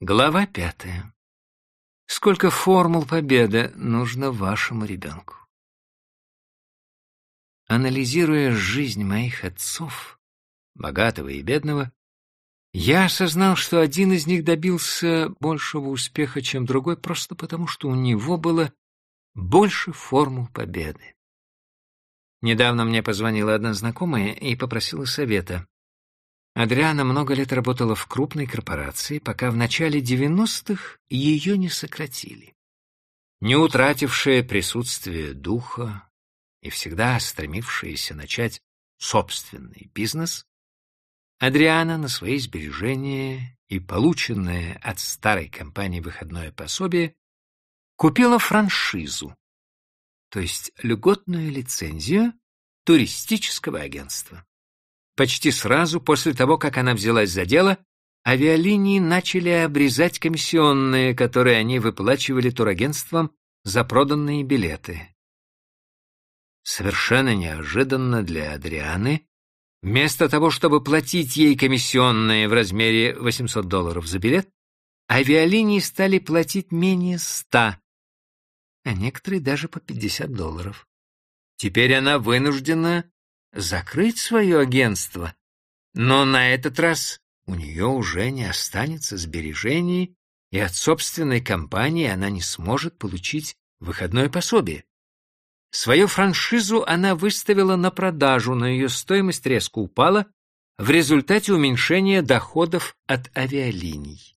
Глава пятая. Сколько формул победы нужно вашему ребенку? Анализируя жизнь моих отцов, богатого и бедного, я осознал, что один из них добился большего успеха, чем другой, просто потому, что у него было больше формул победы. Недавно мне позвонила одна знакомая и попросила совета. Адриана много лет работала в крупной корпорации, пока в начале 90-х ее не сократили. Не утратившая присутствие духа и всегда стремившаяся начать собственный бизнес, Адриана на свои сбережения и полученное от старой компании выходное пособие купила франшизу, то есть льготную лицензию туристического агентства. Почти сразу после того, как она взялась за дело, авиалинии начали обрезать комиссионные, которые они выплачивали турагентствам за проданные билеты. Совершенно неожиданно для Адрианы, вместо того, чтобы платить ей комиссионные в размере 800 долларов за билет, авиалинии стали платить менее 100, а некоторые даже по 50 долларов. Теперь она вынуждена закрыть свое агентство, но на этот раз у нее уже не останется сбережений, и от собственной компании она не сможет получить выходное пособие. Свою франшизу она выставила на продажу, но ее стоимость резко упала в результате уменьшения доходов от авиалиний.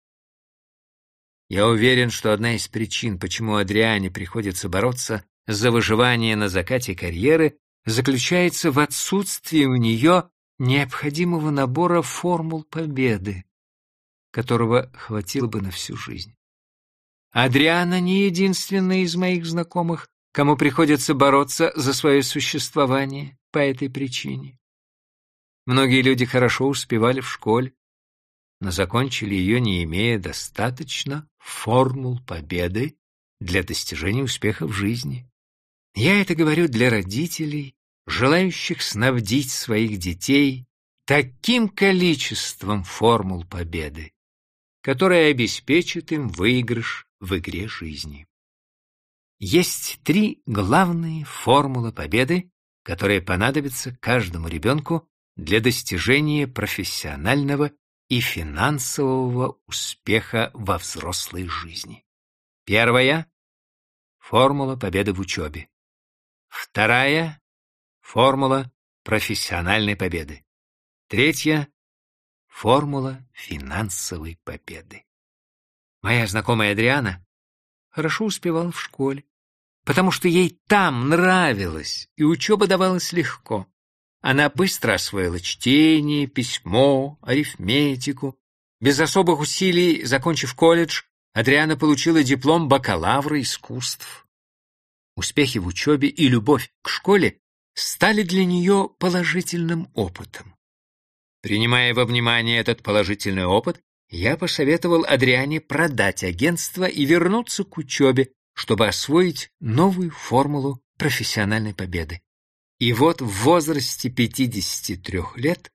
Я уверен, что одна из причин, почему Адриане приходится бороться за выживание на закате карьеры, заключается в отсутствии у нее необходимого набора формул победы, которого хватило бы на всю жизнь. Адриана не единственная из моих знакомых, кому приходится бороться за свое существование по этой причине. Многие люди хорошо успевали в школе, но закончили ее, не имея достаточно формул победы для достижения успеха в жизни. Я это говорю для родителей, желающих снабдить своих детей таким количеством формул победы, которое обеспечит им выигрыш в игре жизни. Есть три главные формулы победы, которые понадобятся каждому ребенку для достижения профессионального и финансового успеха во взрослой жизни. Первая — формула победы в учебе. Вторая Формула профессиональной победы. Третья — формула финансовой победы. Моя знакомая Адриана хорошо успевала в школе, потому что ей там нравилось, и учеба давалась легко. Она быстро освоила чтение, письмо, арифметику. Без особых усилий, закончив колледж, Адриана получила диплом бакалавра искусств. Успехи в учебе и любовь к школе стали для нее положительным опытом. Принимая во внимание этот положительный опыт, я посоветовал Адриане продать агентство и вернуться к учебе, чтобы освоить новую формулу профессиональной победы. И вот в возрасте 53 лет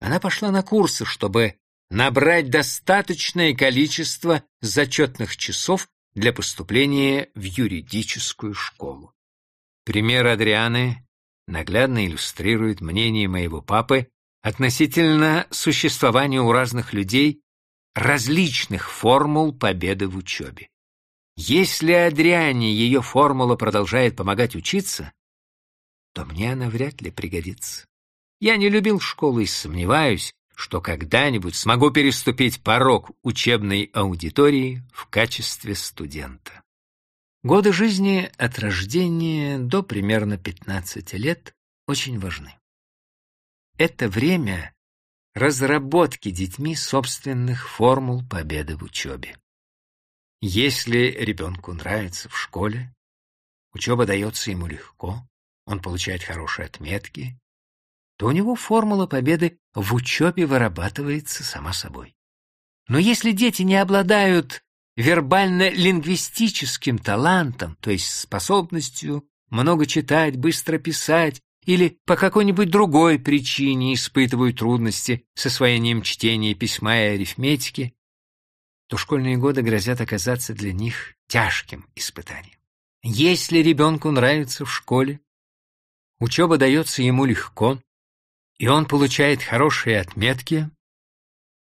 она пошла на курсы, чтобы набрать достаточное количество зачетных часов для поступления в юридическую школу. Пример Адрианы наглядно иллюстрирует мнение моего папы относительно существования у разных людей различных формул победы в учебе. Если Адриане ее формула продолжает помогать учиться, то мне она вряд ли пригодится. Я не любил школу и сомневаюсь, что когда-нибудь смогу переступить порог учебной аудитории в качестве студента. Годы жизни от рождения до примерно 15 лет очень важны. Это время разработки детьми собственных формул победы в учебе. Если ребенку нравится в школе, учеба дается ему легко, он получает хорошие отметки, то у него формула победы в учебе вырабатывается сама собой. Но если дети не обладают вербально-лингвистическим талантом, то есть способностью много читать, быстро писать, или по какой-нибудь другой причине испытывают трудности с освоением чтения, письма и арифметики, то школьные годы грозят оказаться для них тяжким испытанием. Если ребенку нравится в школе, учеба дается ему легко, и он получает хорошие отметки,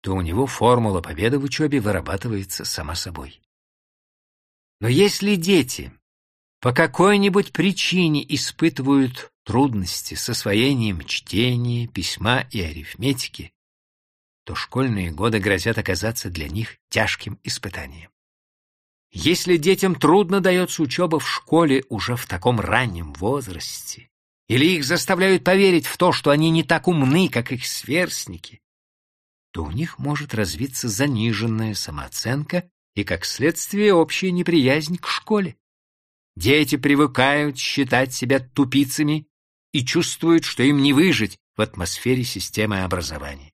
то у него формула победы в учебе вырабатывается сама собой. Но если дети по какой-нибудь причине испытывают трудности с освоением чтения, письма и арифметики, то школьные годы грозят оказаться для них тяжким испытанием. Если детям трудно дается учеба в школе уже в таком раннем возрасте, или их заставляют поверить в то, что они не так умны, как их сверстники, то у них может развиться заниженная самооценка и, как следствие, общая неприязнь к школе. Дети привыкают считать себя тупицами и чувствуют, что им не выжить в атмосфере системы образования.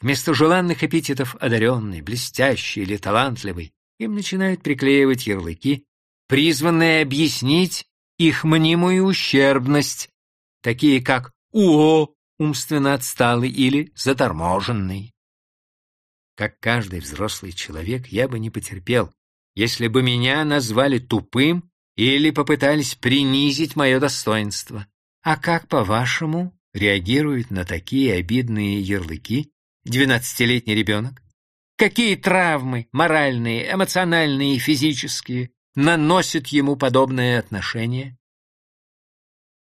Вместо желанных эпитетов «одаренный», «блестящий» или «талантливый» им начинают приклеивать ярлыки, призванные объяснить их мнимую ущербность, такие как «УО», умственно отсталый или заторможенный. Как каждый взрослый человек, я бы не потерпел, если бы меня назвали тупым или попытались принизить мое достоинство. А как, по-вашему, реагирует на такие обидные ярлыки двенадцатилетний ребенок? Какие травмы, моральные, эмоциональные и физические, наносят ему подобное отношение?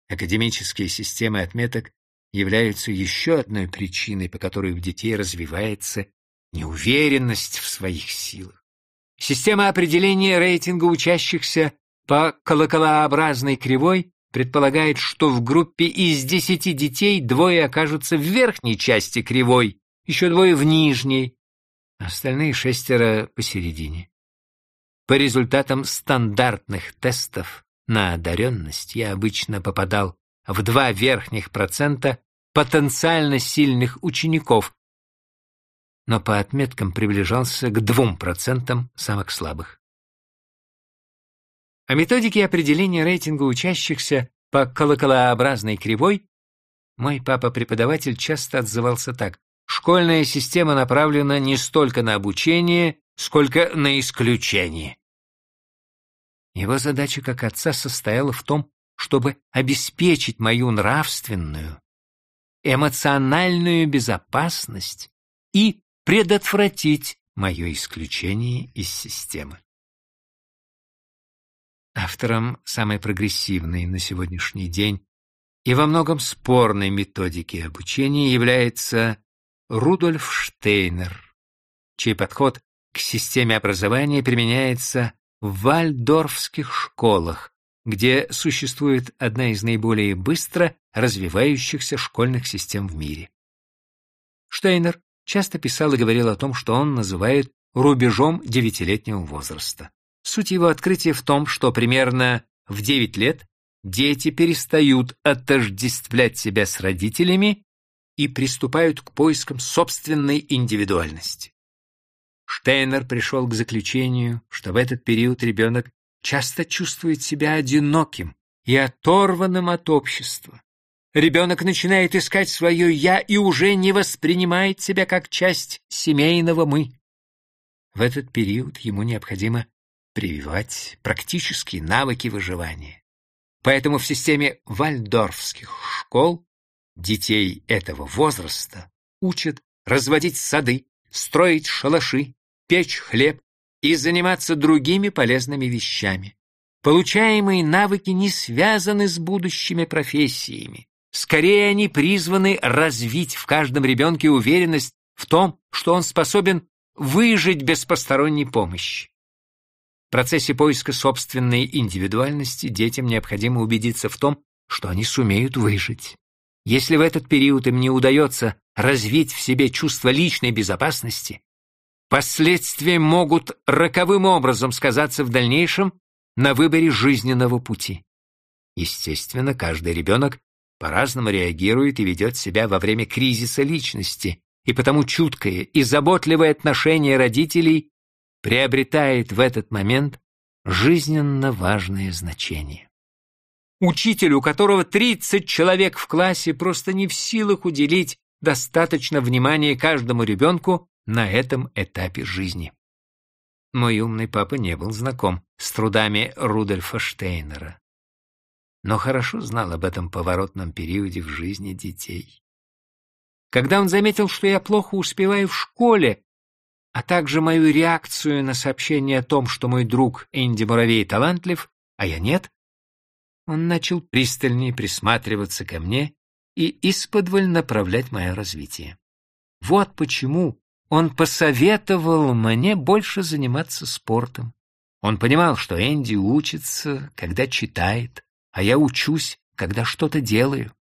Академические системы отметок являются еще одной причиной, по которой у детей развивается неуверенность в своих силах. Система определения рейтинга учащихся по колоколообразной кривой предполагает, что в группе из десяти детей двое окажутся в верхней части кривой, еще двое в нижней, остальные шестеро посередине. По результатам стандартных тестов на одаренность я обычно попадал в два верхних процента потенциально сильных учеников, но по отметкам приближался к двум процентам самых слабых. О методике определения рейтинга учащихся по колоколообразной кривой мой папа-преподаватель часто отзывался так. Школьная система направлена не столько на обучение, сколько на исключение. Его задача как отца состояла в том, чтобы обеспечить мою нравственную, эмоциональную безопасность и предотвратить мое исключение из системы. Автором самой прогрессивной на сегодняшний день и во многом спорной методики обучения является Рудольф Штейнер, чей подход к системе образования применяется в вальдорфских школах, где существует одна из наиболее быстро развивающихся школьных систем в мире. Штейнер часто писал и говорил о том, что он называет рубежом девятилетнего возраста. Суть его открытия в том, что примерно в девять лет дети перестают отождествлять себя с родителями и приступают к поискам собственной индивидуальности. Штейнер пришел к заключению, что в этот период ребенок часто чувствует себя одиноким и оторванным от общества. Ребенок начинает искать свое «я» и уже не воспринимает себя как часть семейного «мы». В этот период ему необходимо прививать практические навыки выживания. Поэтому в системе вальдорфских школ детей этого возраста учат разводить сады, строить шалаши, печь хлеб, и заниматься другими полезными вещами. Получаемые навыки не связаны с будущими профессиями. Скорее, они призваны развить в каждом ребенке уверенность в том, что он способен выжить без посторонней помощи. В процессе поиска собственной индивидуальности детям необходимо убедиться в том, что они сумеют выжить. Если в этот период им не удается развить в себе чувство личной безопасности, Последствия могут роковым образом сказаться в дальнейшем на выборе жизненного пути. Естественно, каждый ребенок по-разному реагирует и ведет себя во время кризиса личности, и потому чуткое и заботливое отношение родителей приобретает в этот момент жизненно важное значение. Учитель, у которого 30 человек в классе, просто не в силах уделить достаточно внимания каждому ребенку, на этом этапе жизни. Мой умный папа не был знаком с трудами Рудольфа Штейнера, но хорошо знал об этом поворотном периоде в жизни детей. Когда он заметил, что я плохо успеваю в школе, а также мою реакцию на сообщение о том, что мой друг Энди Муравей талантлив, а я нет, он начал пристальнее присматриваться ко мне и исподволь направлять мое развитие. Вот почему он посоветовал мне больше заниматься спортом. Он понимал, что Энди учится, когда читает, а я учусь, когда что-то делаю.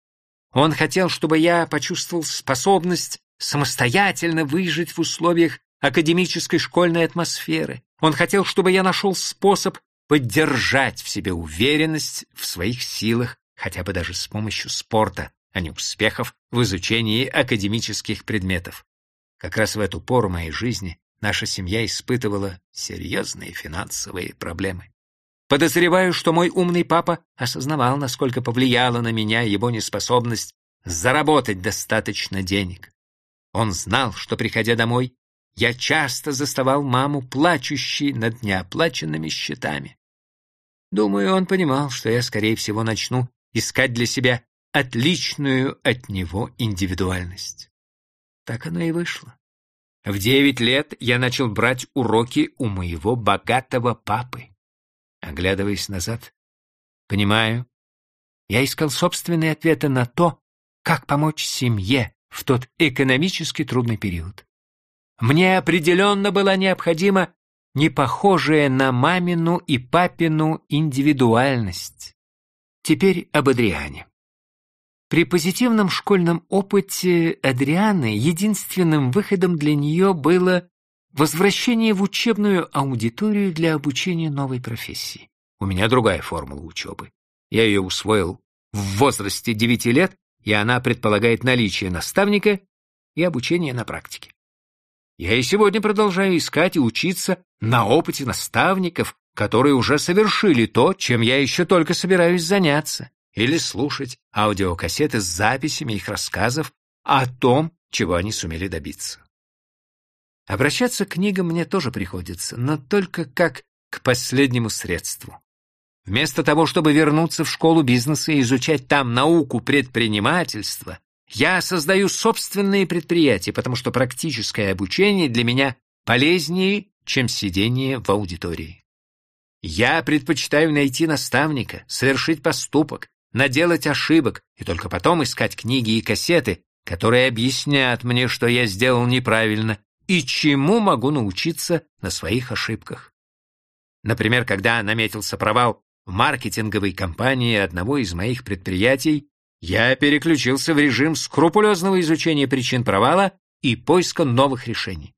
Он хотел, чтобы я почувствовал способность самостоятельно выжить в условиях академической школьной атмосферы. Он хотел, чтобы я нашел способ поддержать в себе уверенность в своих силах, хотя бы даже с помощью спорта, а не успехов в изучении академических предметов. Как раз в эту пору моей жизни наша семья испытывала серьезные финансовые проблемы. Подозреваю, что мой умный папа осознавал, насколько повлияла на меня его неспособность заработать достаточно денег. Он знал, что, приходя домой, я часто заставал маму, плачущей над неоплаченными счетами. Думаю, он понимал, что я, скорее всего, начну искать для себя отличную от него индивидуальность. Так оно и вышло. В девять лет я начал брать уроки у моего богатого папы. Оглядываясь назад, понимаю, я искал собственные ответы на то, как помочь семье в тот экономически трудный период. Мне определенно была необходима не похожая на мамину и папину индивидуальность. Теперь об Адриане. При позитивном школьном опыте Адрианы единственным выходом для нее было возвращение в учебную аудиторию для обучения новой профессии. У меня другая формула учебы. Я ее усвоил в возрасте девяти лет, и она предполагает наличие наставника и обучение на практике. Я и сегодня продолжаю искать и учиться на опыте наставников, которые уже совершили то, чем я еще только собираюсь заняться, или слушать аудиокассеты с записями их рассказов о том, чего они сумели добиться. Обращаться к книгам мне тоже приходится, но только как к последнему средству. Вместо того, чтобы вернуться в школу бизнеса и изучать там науку предпринимательства, я создаю собственные предприятия, потому что практическое обучение для меня полезнее, чем сидение в аудитории. Я предпочитаю найти наставника, совершить поступок, наделать ошибок и только потом искать книги и кассеты, которые объяснят мне, что я сделал неправильно и чему могу научиться на своих ошибках. Например, когда наметился провал в маркетинговой кампании одного из моих предприятий, я переключился в режим скрупулезного изучения причин провала и поиска новых решений.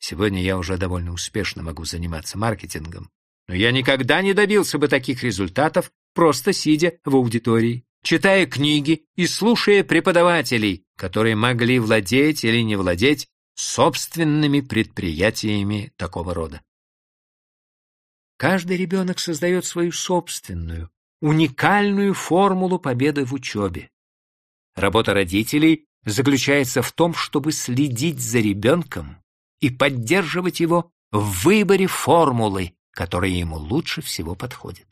Сегодня я уже довольно успешно могу заниматься маркетингом, но я никогда не добился бы таких результатов, просто сидя в аудитории, читая книги и слушая преподавателей, которые могли владеть или не владеть собственными предприятиями такого рода. Каждый ребенок создает свою собственную, уникальную формулу победы в учебе. Работа родителей заключается в том, чтобы следить за ребенком и поддерживать его в выборе формулы, которая ему лучше всего подходит.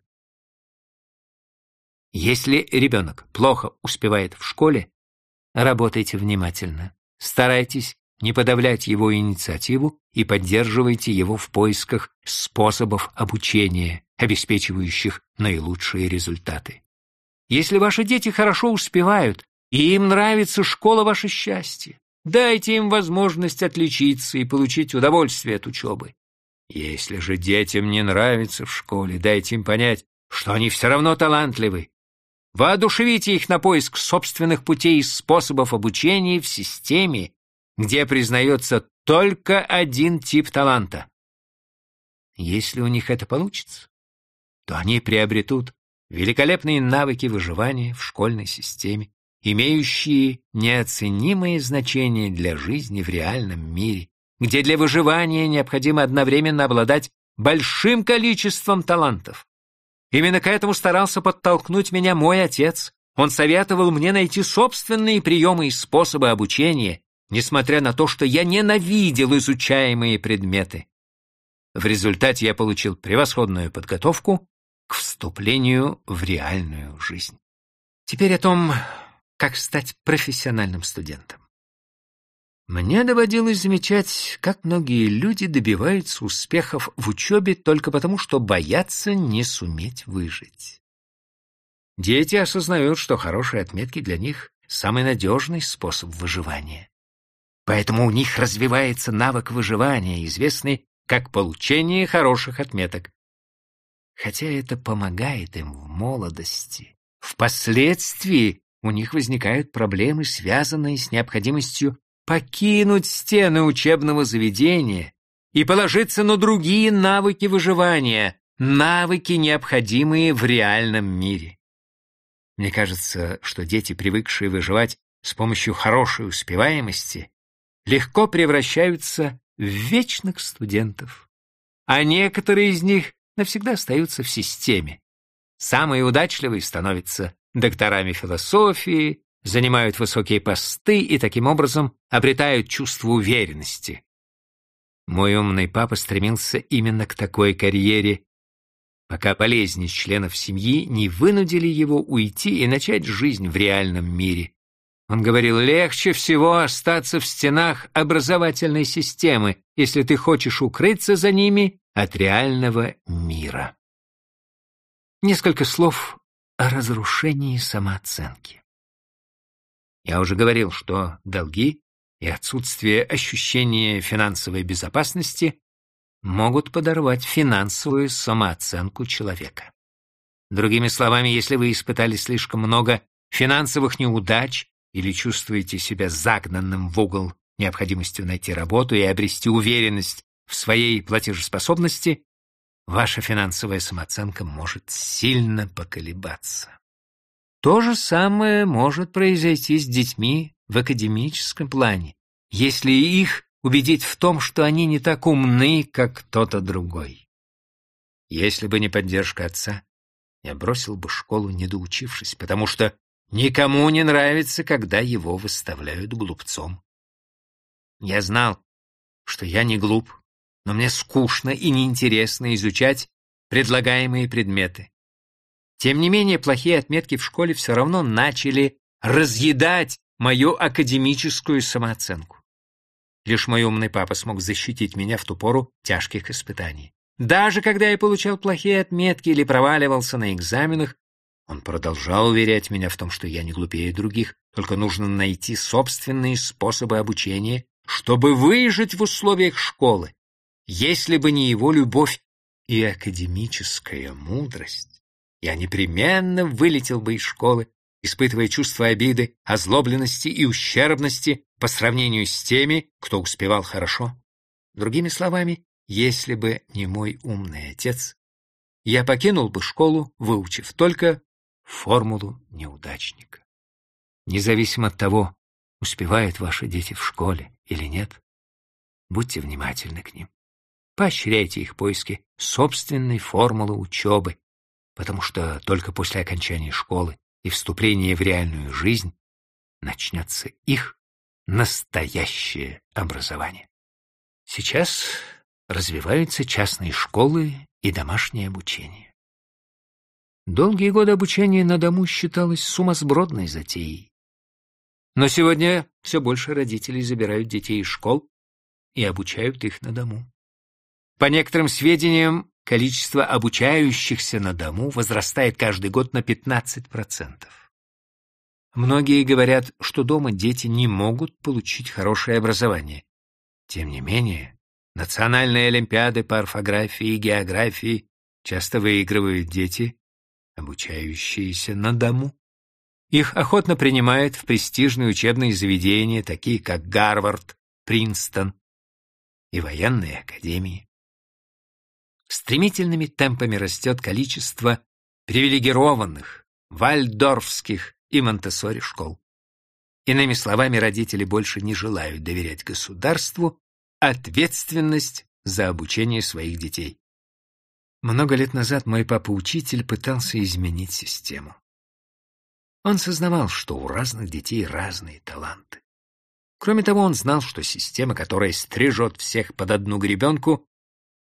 Если ребенок плохо успевает в школе, работайте внимательно. Старайтесь не подавлять его инициативу и поддерживайте его в поисках способов обучения, обеспечивающих наилучшие результаты. Если ваши дети хорошо успевают, и им нравится школа ваше счастье, дайте им возможность отличиться и получить удовольствие от учебы. Если же детям не нравится в школе, дайте им понять, что они все равно талантливы. Воодушевите их на поиск собственных путей и способов обучения в системе, где признается только один тип таланта. Если у них это получится, то они приобретут великолепные навыки выживания в школьной системе, имеющие неоценимое значение для жизни в реальном мире, где для выживания необходимо одновременно обладать большим количеством талантов. Именно к этому старался подтолкнуть меня мой отец. Он советовал мне найти собственные приемы и способы обучения, несмотря на то, что я ненавидел изучаемые предметы. В результате я получил превосходную подготовку к вступлению в реальную жизнь. Теперь о том, как стать профессиональным студентом. Мне доводилось замечать, как многие люди добиваются успехов в учебе только потому, что боятся не суметь выжить. Дети осознают, что хорошие отметки для них — самый надежный способ выживания. Поэтому у них развивается навык выживания, известный как получение хороших отметок. Хотя это помогает им в молодости. Впоследствии у них возникают проблемы, связанные с необходимостью покинуть стены учебного заведения и положиться на другие навыки выживания, навыки, необходимые в реальном мире. Мне кажется, что дети, привыкшие выживать с помощью хорошей успеваемости, легко превращаются в вечных студентов, а некоторые из них навсегда остаются в системе. Самые удачливые становятся докторами философии, занимают высокие посты и таким образом обретают чувство уверенности. Мой умный папа стремился именно к такой карьере, пока болезни членов семьи не вынудили его уйти и начать жизнь в реальном мире. Он говорил, легче всего остаться в стенах образовательной системы, если ты хочешь укрыться за ними от реального мира. Несколько слов о разрушении самооценки. Я уже говорил, что долги и отсутствие ощущения финансовой безопасности могут подорвать финансовую самооценку человека. Другими словами, если вы испытали слишком много финансовых неудач или чувствуете себя загнанным в угол необходимостью найти работу и обрести уверенность в своей платежеспособности, ваша финансовая самооценка может сильно поколебаться. То же самое может произойти с детьми в академическом плане, если их убедить в том, что они не так умны, как кто-то другой. Если бы не поддержка отца, я бросил бы школу, не доучившись, потому что никому не нравится, когда его выставляют глупцом. Я знал, что я не глуп, но мне скучно и неинтересно изучать предлагаемые предметы. Тем не менее, плохие отметки в школе все равно начали разъедать мою академическую самооценку. Лишь мой умный папа смог защитить меня в ту пору тяжких испытаний. Даже когда я получал плохие отметки или проваливался на экзаменах, он продолжал уверять меня в том, что я не глупее других, только нужно найти собственные способы обучения, чтобы выжить в условиях школы. Если бы не его любовь и академическая мудрость, я непременно вылетел бы из школы, испытывая чувство обиды, озлобленности и ущербности по сравнению с теми, кто успевал хорошо. Другими словами, если бы не мой умный отец, я покинул бы школу, выучив только формулу неудачника. Независимо от того, успевают ваши дети в школе или нет, будьте внимательны к ним. Поощряйте их поиски собственной формулы учебы, потому что только после окончания школы и вступления в реальную жизнь начнется их настоящее образование. Сейчас развиваются частные школы и домашнее обучение. Долгие годы обучения на дому считалось сумасбродной затеей. Но сегодня все больше родителей забирают детей из школ и обучают их на дому. По некоторым сведениям, количество обучающихся на дому возрастает каждый год на 15%. Многие говорят, что дома дети не могут получить хорошее образование. Тем не менее, национальные олимпиады по орфографии и географии часто выигрывают дети, обучающиеся на дому. Их охотно принимают в престижные учебные заведения, такие как Гарвард, Принстон и военные академии. Стремительными темпами растет количество привилегированных, вальдорфских и монтессори школ. Иными словами, родители больше не желают доверять государству ответственность за обучение своих детей. Много лет назад мой папа-учитель пытался изменить систему. Он сознавал, что у разных детей разные таланты. Кроме того, он знал, что система, которая стрижет всех под одну гребенку,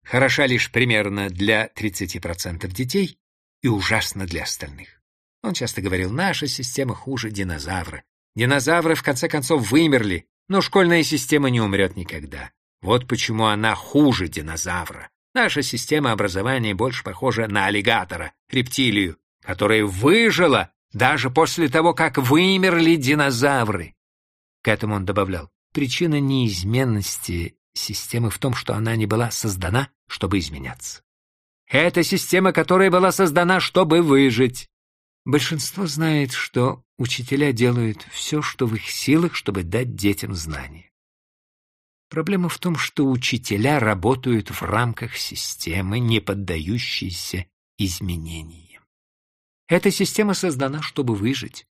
хороша лишь примерно для 30% детей и ужасна для остальных. Он часто говорил, наша система хуже динозавра. Динозавры, в конце концов, вымерли, но школьная система не умрет никогда. Вот почему она хуже динозавра. Наша система образования больше похожа на аллигатора, рептилию, которая выжила даже после того, как вымерли динозавры. К этому он добавлял, причина неизменности системы в том, что она не была создана, чтобы изменяться. Это система, которая была создана, чтобы выжить. Большинство знает, что учителя делают все, что в их силах, чтобы дать детям знания. Проблема в том, что учителя работают в рамках системы, не поддающейся изменениям. Эта система создана, чтобы выжить.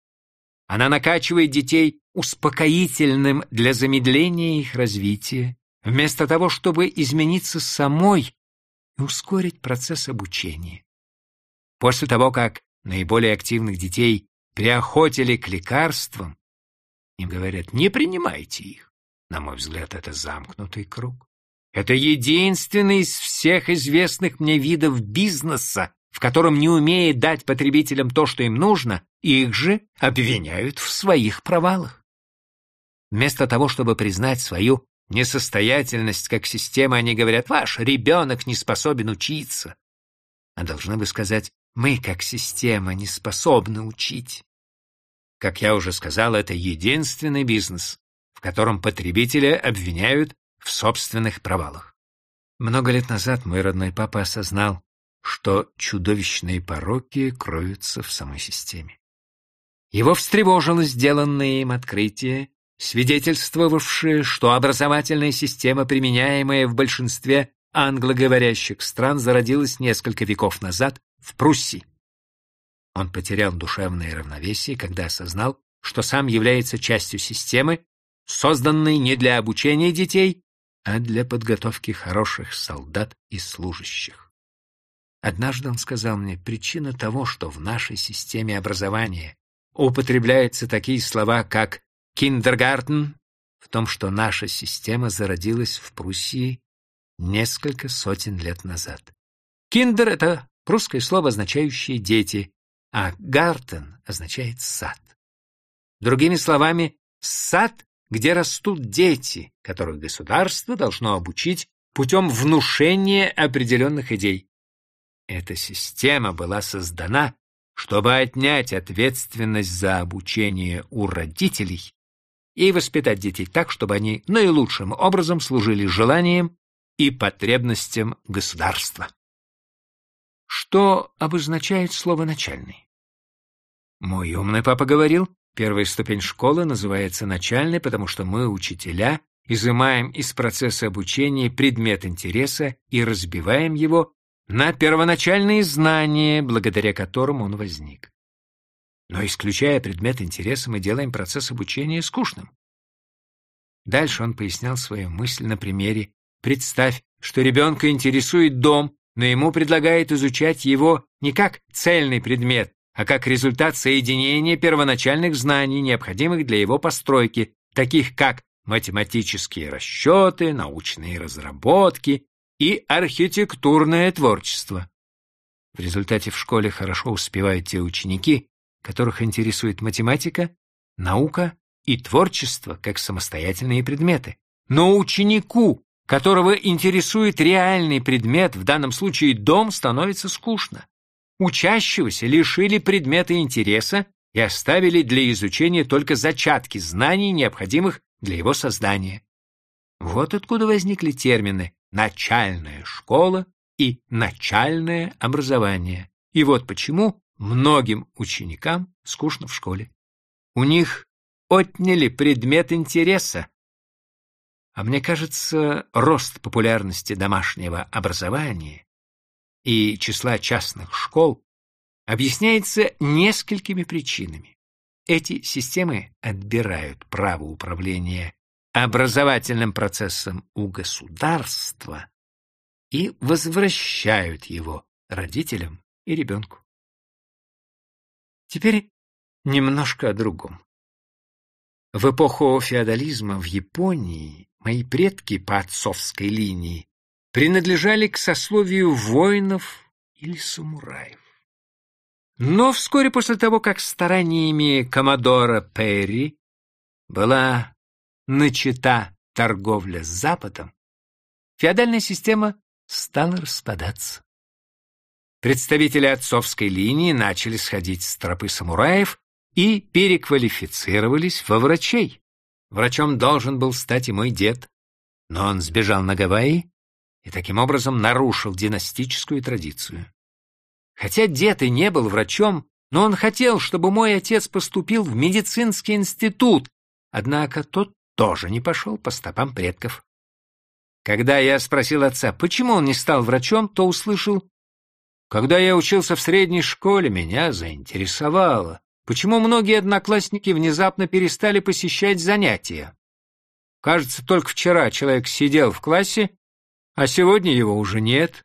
Она накачивает детей успокоительным для замедления их развития, вместо того, чтобы измениться самой и ускорить процесс обучения. После того, как наиболее активных детей приохотили к лекарствам, им говорят, не принимайте их. На мой взгляд, это замкнутый круг. Это единственный из всех известных мне видов бизнеса, в котором не умеет дать потребителям то, что им нужно, их же обвиняют в своих провалах. Вместо того, чтобы признать свою несостоятельность как система, они говорят, ваш ребенок не способен учиться. А должны бы сказать, мы как система не способны учить. Как я уже сказал, это единственный бизнес, котором потребителя обвиняют в собственных провалах. Много лет назад мой родной папа осознал, что чудовищные пороки кроются в самой системе. Его встревожило сделанное им открытие, свидетельствовавшее, что образовательная система, применяемая в большинстве англоговорящих стран, зародилась несколько веков назад в Пруссии. Он потерял душевное равновесие, когда осознал, что сам является частью системы, созданной не для обучения детей, а для подготовки хороших солдат и служащих. Однажды он сказал мне, причина того, что в нашей системе образования употребляются такие слова, как «kindergarten», в том, что наша система зародилась в Пруссии несколько сотен лет назад. «Kinder» — это прусское слово, означающее «дети», а «Garten» означает «сад». Другими словами, сад где растут дети, которых государство должно обучить путем внушения определенных идей. Эта система была создана, чтобы отнять ответственность за обучение у родителей и воспитать детей так, чтобы они наилучшим образом служили желаниям и потребностям государства. Что обозначает слово «начальный»? Мой умный папа говорил, Первая ступень школы называется начальной, потому что мы, учителя, изымаем из процесса обучения предмет интереса и разбиваем его на первоначальные знания, благодаря которым он возник. Но исключая предмет интереса, мы делаем процесс обучения скучным. Дальше он пояснял свою мысль на примере «Представь, что ребенка интересует дом, но ему предлагают изучать его не как цельный предмет, а как результат соединения первоначальных знаний, необходимых для его постройки, таких как математические расчеты, научные разработки и архитектурное творчество. В результате в школе хорошо успевают те ученики, которых интересует математика, наука и творчество как самостоятельные предметы. Но ученику, которого интересует реальный предмет, в данном случае дом, становится скучно. Учащегося лишили предмета интереса и оставили для изучения только зачатки знаний, необходимых для его создания. Вот откуда возникли термины «начальная школа» и «начальное образование». И вот почему многим ученикам скучно в школе. У них отняли предмет интереса. А мне кажется, рост популярности домашнего образования и числа частных школ объясняется несколькими причинами. Эти системы отбирают право управления образовательным процессом у государства и возвращают его родителям и ребенку. Теперь немножко о другом. В эпоху феодализма в Японии мои предки по отцовской линии принадлежали к сословию воинов или самураев. Но вскоре после того, как стараниями коммодора Перри была начата торговля с Западом, феодальная система стала распадаться. Представители отцовской линии начали сходить с тропы самураев и переквалифицировались во врачей. Врачом должен был стать и мой дед, но он сбежал на Гавайи и таким образом нарушил династическую традицию. Хотя дед и не был врачом, но он хотел, чтобы мой отец поступил в медицинский институт, однако тот тоже не пошел по стопам предков. Когда я спросил отца, почему он не стал врачом, то услышал, «Когда я учился в средней школе, меня заинтересовало, почему многие одноклассники внезапно перестали посещать занятия. Кажется, только вчера человек сидел в классе, а сегодня его уже нет.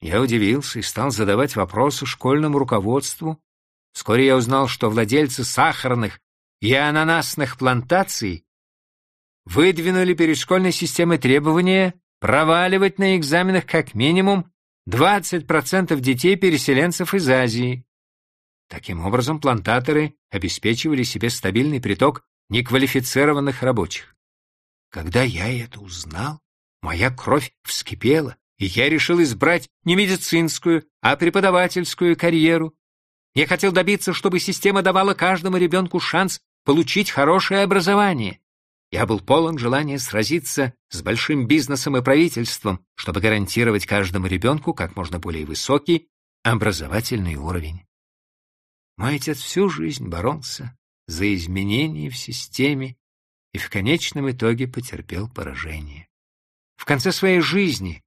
Я удивился и стал задавать вопросы школьному руководству. Вскоре я узнал, что владельцы сахарных и ананасных плантаций выдвинули перед школьной системой требования проваливать на экзаменах как минимум 20% детей-переселенцев из Азии. Таким образом, плантаторы обеспечивали себе стабильный приток неквалифицированных рабочих. Когда я это узнал, моя кровь вскипела, и я решил избрать не медицинскую, а преподавательскую карьеру. Я хотел добиться, чтобы система давала каждому ребенку шанс получить хорошее образование. Я был полон желания сразиться с большим бизнесом и правительством, чтобы гарантировать каждому ребенку как можно более высокий образовательный уровень. Мой отец всю жизнь боролся за изменения в системе и в конечном итоге потерпел поражение. Конце своей жизни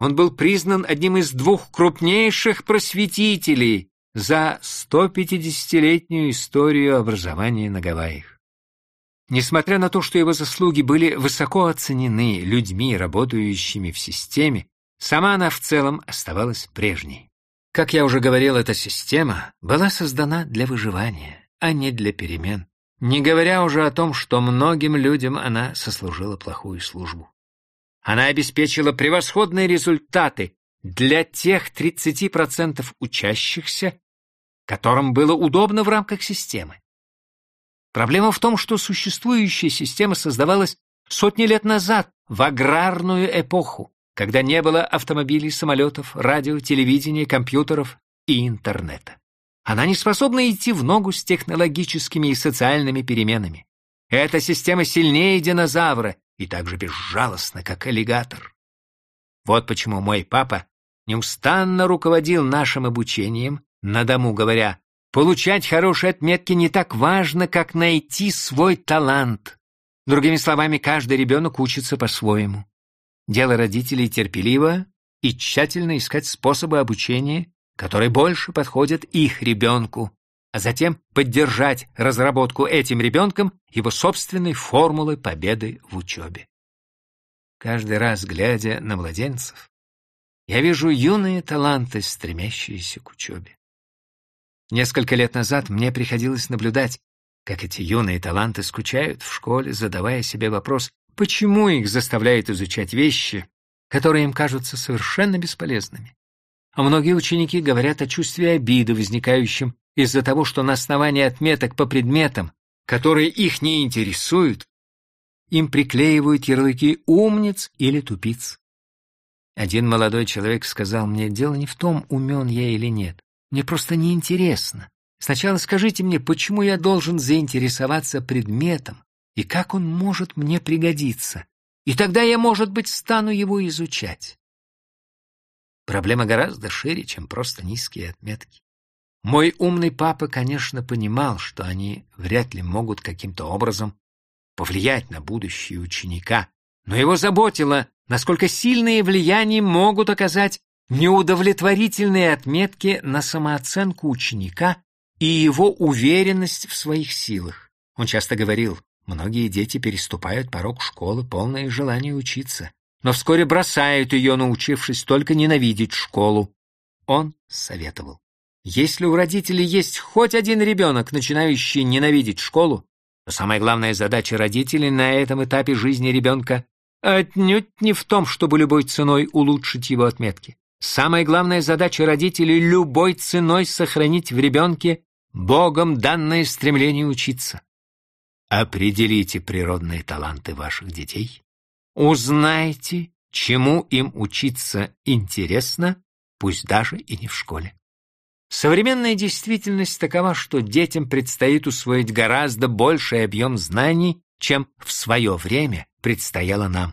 он был признан одним из двух крупнейших просветителей за 150-летнюю историю образования на Гавайях. Несмотря на то, что его заслуги были высоко оценены людьми, работающими в системе, сама она в целом оставалась прежней. Как я уже говорил, эта система была создана для выживания, а не для перемен, не говоря уже о том, что многим людям она сослужила плохую службу. Она обеспечила превосходные результаты для тех 30% учащихся, которым было удобно в рамках системы. Проблема в том, что существующая система создавалась сотни лет назад, в аграрную эпоху, когда не было автомобилей, самолетов, радио, телевидения, компьютеров и интернета. Она не способна идти в ногу с технологическими и социальными переменами. Эта система сильнее динозавра и так же безжалостна, как аллигатор. Вот почему мой папа неустанно руководил нашим обучением, на дому говоря, получать хорошие отметки не так важно, как найти свой талант. Другими словами, каждый ребенок учится по-своему. Дело родителей терпеливо и тщательно искать способы обучения, которые больше подходят их ребенку, а затем поддержать разработку этим ребенком его собственной формулы победы в учебе. Каждый раз, глядя на младенцев, я вижу юные таланты, стремящиеся к учебе. Несколько лет назад мне приходилось наблюдать, как эти юные таланты скучают в школе, задавая себе вопрос, почему их заставляют изучать вещи, которые им кажутся совершенно бесполезными. А многие ученики говорят о чувстве обиды, возникающем из-за того, что на основании отметок по предметам, которые их не интересуют, им приклеивают ярлыки умниц или тупиц. Один молодой человек сказал мне, дело не в том, умен я или нет. Мне просто неинтересно. Сначала скажите мне, почему я должен заинтересоваться предметом и как он может мне пригодиться. И тогда я, может быть, стану его изучать. Проблема гораздо шире, чем просто низкие отметки. Мой умный папа, конечно, понимал, что они вряд ли могут каким-то образом повлиять на будущее ученика, но его заботило, насколько сильные влияния могут оказать неудовлетворительные отметки на самооценку ученика и его уверенность в своих силах. Он часто говорил, многие дети переступают порог школы, полное желание учиться, но вскоре бросают ее, научившись только ненавидеть школу. Он советовал. Если у родителей есть хоть один ребенок, начинающий ненавидеть школу, то самая главная задача родителей на этом этапе жизни ребенка отнюдь не в том, чтобы любой ценой улучшить его отметки. Самая главная задача родителей — любой ценой сохранить в ребенке Богом данное стремление учиться. Определите природные таланты ваших детей, узнайте, чему им учиться интересно, пусть даже и не в школе. Современная действительность такова, что детям предстоит усвоить гораздо больший объем знаний, чем в свое время предстояло нам.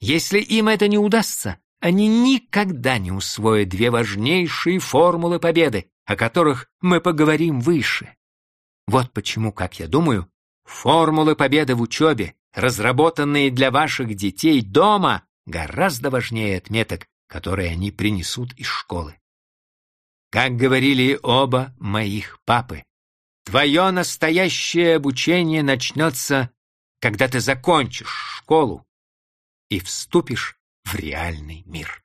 Если им это не удастся, они никогда не усвоят две важнейшие формулы победы, о которых мы поговорим выше. Вот почему, как я думаю, формулы победы в учебе, разработанные для ваших детей дома, гораздо важнее отметок, которые они принесут из школы. Как говорили оба моих папы, твое настоящее обучение начнется, когда ты закончишь школу и вступишь в реальный мир.